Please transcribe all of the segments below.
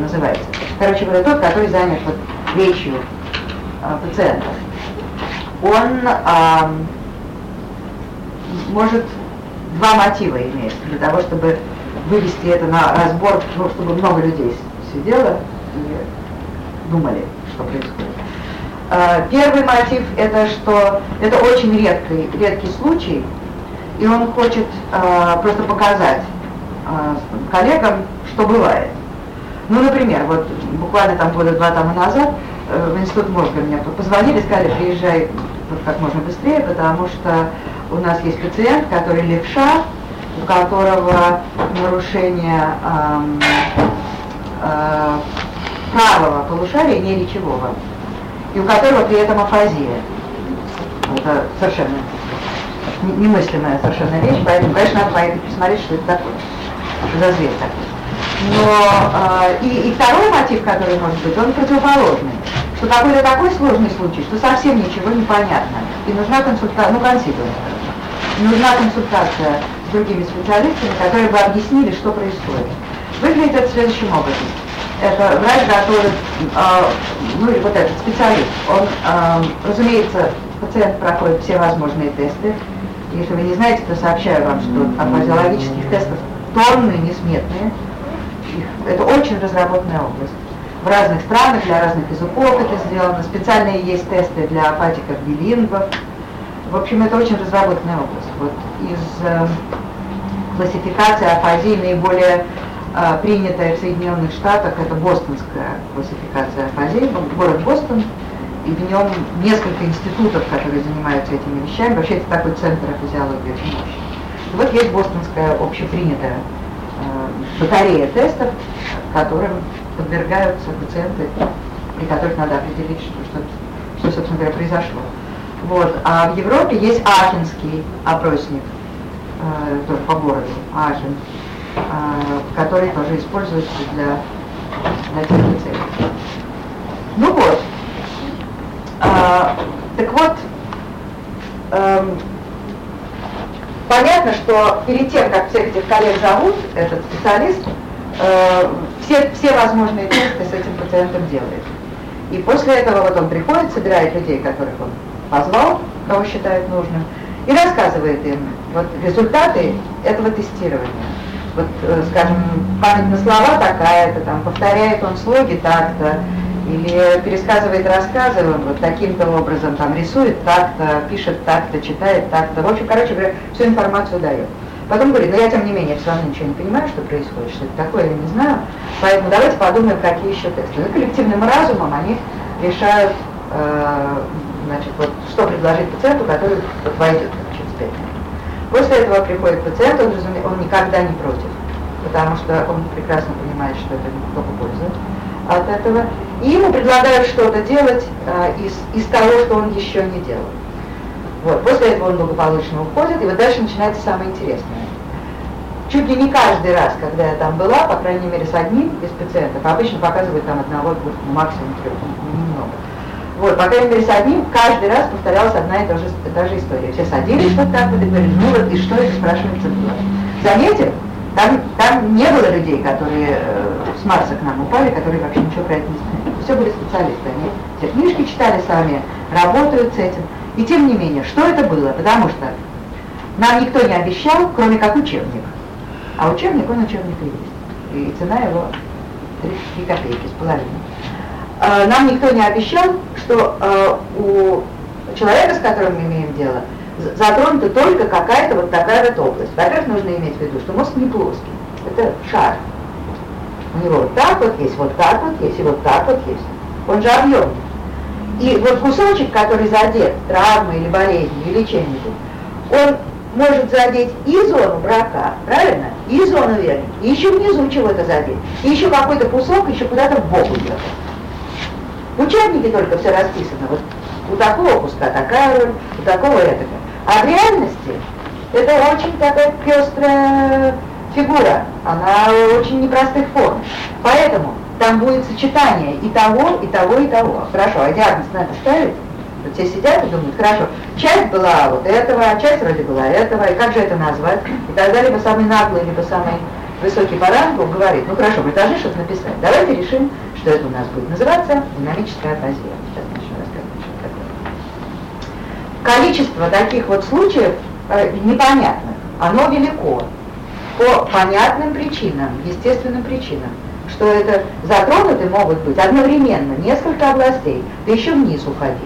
называется. Короче говоря, тот, который занят вот речью э, пациентов. Он э, может два мотива иметь для того, чтобы вывести это на разбор, ну, чтобы много людей сидело и думали, что происходит. Э, первый мотив это, что это очень редкий, редкий случай, и он хочет э, просто показать э, коллегам, что бывает. Ну, например, вот буквально там года два тому назад э, в институт мозга мне позвонили, сказали, приезжай вот как можно быстрее, потому что у нас есть пациент, который левша, у которого нарушение э, э, правого полушария не речевого, и у которого при этом афазия. Это совершенно немыслимая совершенно вещь, поэтому, конечно, надо поехать посмотреть, что это такое, что за зверь такой. Но э, и, и второй мотив, который может быть, он противоположный, что какой-то такой сложный случай, что совсем ничего не понятно, и нужна консультация, ну консилиум, нужна консультация с другими специалистами, которые бы объяснили, что происходит. Выглядит это следующим образом. Это врач, который, э, ну вот этот специалист, он, э, разумеется, пациент проходит все возможные тесты, если вы не знаете, то сообщаю вам, что апатиологических тестов тонны несметные. Это очень разработанная область. В разных странах, для разных языков это сделано. Специальные есть тесты для апатиков билингвов. В общем, это очень разработанная область. Вот из э, классификации афазии наиболее э, принятая в Соединенных Штатах, это бостонская классификация афазии, город Бостон, и в нем несколько институтов, которые занимаются этими вещами. Вообще это такой центр физиологии очень мощный. Вот есть бостонская общепринятая батарея тестов, которым подвергаются пациенты, при которых надо определить, что, что, что собственно говоря, произошло. Вот. А в Европе есть Ахенский опросник, э, тоже по городу, Ахен, э, который тоже используется для, для тех. Ну вот, а, так вот, эм, понятно, что перед тем, как всех этих коллег зовут, этот специалист, э, все, все возможные тесты с этим пациентом делает. И после этого вот он приходит, собирает людей, которых он позвал, кого считает нужным, и рассказывает им вот результаты этого тестирования. Вот, э, скажем, память на слова такая-то, там, повторяет он слоги так-то, или пересказывает рассказы вот таким-то образом, там рисует так-то, пишет так-то, читает так-то. В общем, короче говоря, всю информацию дает. Потом говорит, ну я тем не менее все равно ничего не понимаю, что происходит, что это такое, я не знаю. Поэтому давайте подумаем, какие еще тесты. Ну, коллективным разумом они решают, э, значит, вот, что предложить пациенту, который вот, войдет через пять минут. После этого приходит пациент, он, разумеется, он никогда не против, потому что он прекрасно понимает, что это только польза от этого и ему предлагают что-то делать э, из, из того, что он еще не делал. Вот. После этого он благополучно уходит, и вот дальше начинается самое интересное. Чуть ли не каждый раз, когда я там была, по крайней мере с одним из пациентов, обычно показывают там одного, максимум трех, немного. Вот, по крайней мере, с одним каждый раз повторялась одна и та же, та же история. Все садились вот так вот и говорили, ну вот, и что это, спрашивается, было. Заметил? Там, там не было людей, которые э, с Марса к нам упали, которые вообще ничего про это не знали. Все были специалисты, они все книжки читали сами, работают с этим. И тем не менее, что это было? Потому что нам никто не обещал, кроме как учебник. А учебник, он учебник и есть. И цена его 33 копейки с половиной. А, нам никто не обещал, что а, у человека, с которым мы имеем дело, затронута только какая-то вот такая вот область. Во-первых, нужно иметь в виду, что мозг не плоский, это шар. У него вот так вот есть, вот так вот есть, и вот так вот есть. Он же объемный. И вот кусочек, который задет травмой или болезнью или чем-нибудь, он может задеть и зону брака, правильно? И зону верни, и еще внизу чего-то задеть, и еще какой-то кусок еще куда-то в бок уйдет. В учебнике только все расписано. Вот у такого куска такая роль, у такого это. А в реальности это очень такая пестрая фигура, она очень непростых форм. Поэтому там будет сочетание и того, и того, и того. Хорошо, а диагноз надо ставить? Вот все сидят и думают, хорошо, часть была вот этого, а часть вроде была этого, и как же это назвать? И тогда либо самый наглый, либо самый высокий по рангу, говорит, ну хорошо, мы должны что-то написать. Давайте решим, что это у нас будет называться динамическая апазия. Сейчас начну рассказывать. Количество таких вот случаев э, непонятных, оно велико по понятным причинам, естественным причинам, что это затронуты могут быть одновременно несколько областей, да еще вниз уходить.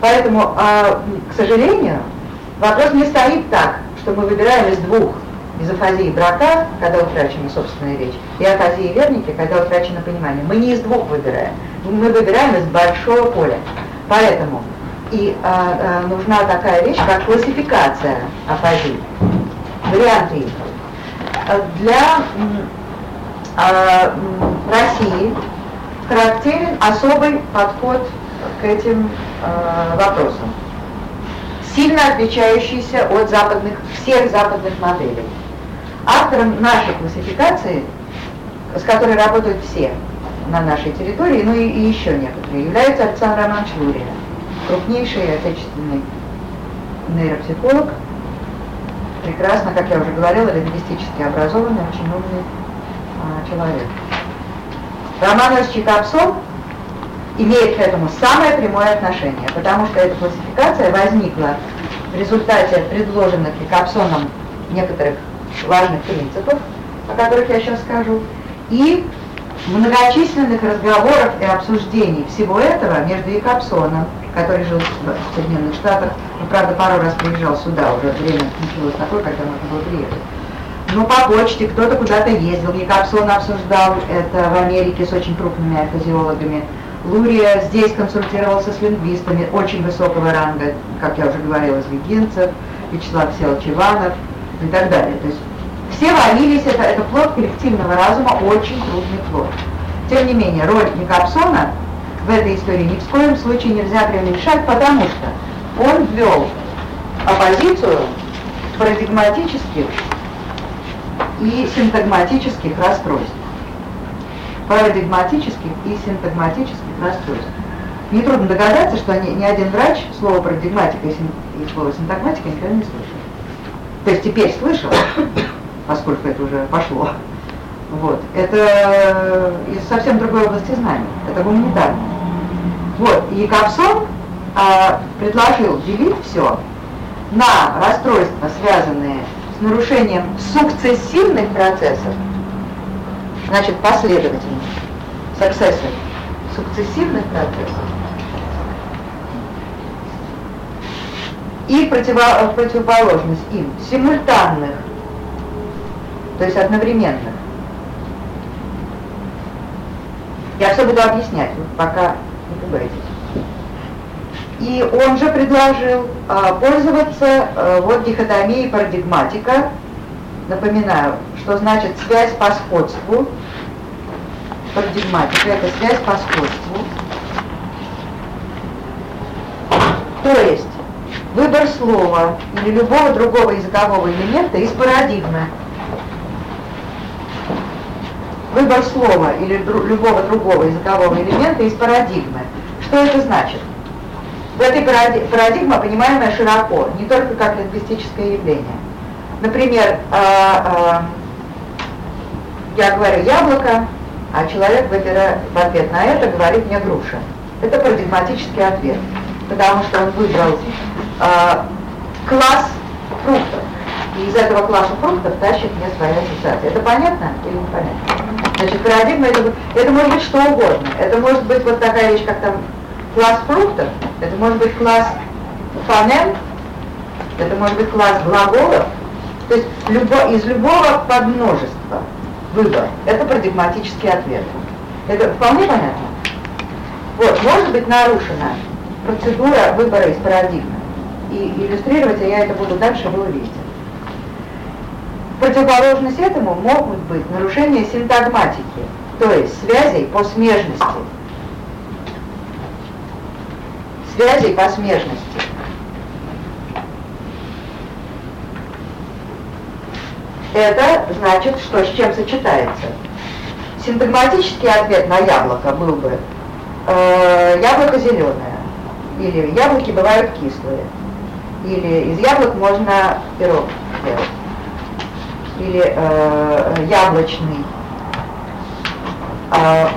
Поэтому, э, к сожалению, вопрос не стоит так, что мы выбираем из двух из афазии брака, когда утрачена собственная речь, и афазии верники, когда утрачено понимание. Мы не из двух выбираем, мы выбираем из большого поля. Поэтому и а, а, нужна такая вещь, как классификация афазий, варианты их. Для а, России характерен особый подход к этим а, вопросам, сильно отличающийся от западных, всех западных моделей. Автором нашей классификации, с которой работают все на нашей территории, ну и, и еще некоторые, является Александр Романович Лурия, крупнейший отечественный нейропсихолог, прекрасно, как я уже говорила, лингвистически образованный, очень умный а, человек. Романович Чикапсон имеет к этому самое прямое отношение, потому что эта классификация возникла в результате предложенных Якобсоном некоторых важных принципов, о которых я сейчас скажу, и многочисленных разговоров и обсуждений всего этого между Якобсоном, который жил в Соединенных Штатах, и, правда, пару раз приезжал сюда, уже время началось такое, когда можно было приехать. Но по почте кто-то куда-то ездил, Якобсон обсуждал это в Америке с очень крупными архозиологами. Лурия здесь консультировался с лингвистами очень высокого ранга, как я уже говорила, Звегинцев, Вячеслав Всеволодович Иванов, и так далее. То есть все варились, это, это плод коллективного разума, очень трудный плод. Тем не менее, роль Никапсона в этой истории ни в коем случае нельзя преуменьшать, потому что он ввел оппозицию парадигматических и синтагматических расстройств. Парадигматических и синтагматических расстройств. Нетрудно догадаться, что ни, ни один врач слово парадигматика и, син, и слово синтагматика никогда не слышал. То есть теперь слышал, поскольку это уже пошло. Вот. Это из совсем другой области знаний. Это гуманитарное. Вот. И Капсон а, предложил делить все на расстройства, связанные с нарушением сукцессивных процессов, значит, последовательных, successive, сукцессивных процессов, и противо, противоположность им симультанных, то есть одновременных. Я все буду объяснять, вот пока не пугайтесь. И он же предложил а, пользоваться а, вот дихотомией парадигматика. Напоминаю, что значит связь по сходству. Парадигматика – это связь по сходству. То есть выбор слова или любого другого языкового элемента из парадигмы. Выбор слова или дру любого другого языкового элемента из парадигмы. Что это значит? В этой парадигме парадигма, понимаемая широко, не только как лингвистическое явление. Например, э, э, я говорю яблоко, а человек в ответ на это говорит мне груша. Это парадигматический ответ, потому что он выбрал э, класс фруктов. И из этого класса фруктов тащит мне своя ассоциация. Это понятно или непонятно? Значит, парадигма это, это может быть что угодно. Это может быть вот такая вещь, как там класс фруктов, это может быть класс фонем, это может быть класс глаголов, то есть любо, из любого подмножества выбор. Это парадигматический ответ. Это вполне понятно? Вот, может быть нарушена процедура выбора из парадигмы и иллюстрировать, а я это буду дальше, вы увидите. Противоположность этому могут быть нарушения синтагматики, то есть связей по смежности. Связей по смежности. Это значит, что с чем сочетается. Синтагматический ответ на яблоко был бы э, яблоко зеленое, или яблоки бывают кислые или из яблок можно пирог делать. Или э, яблочный. А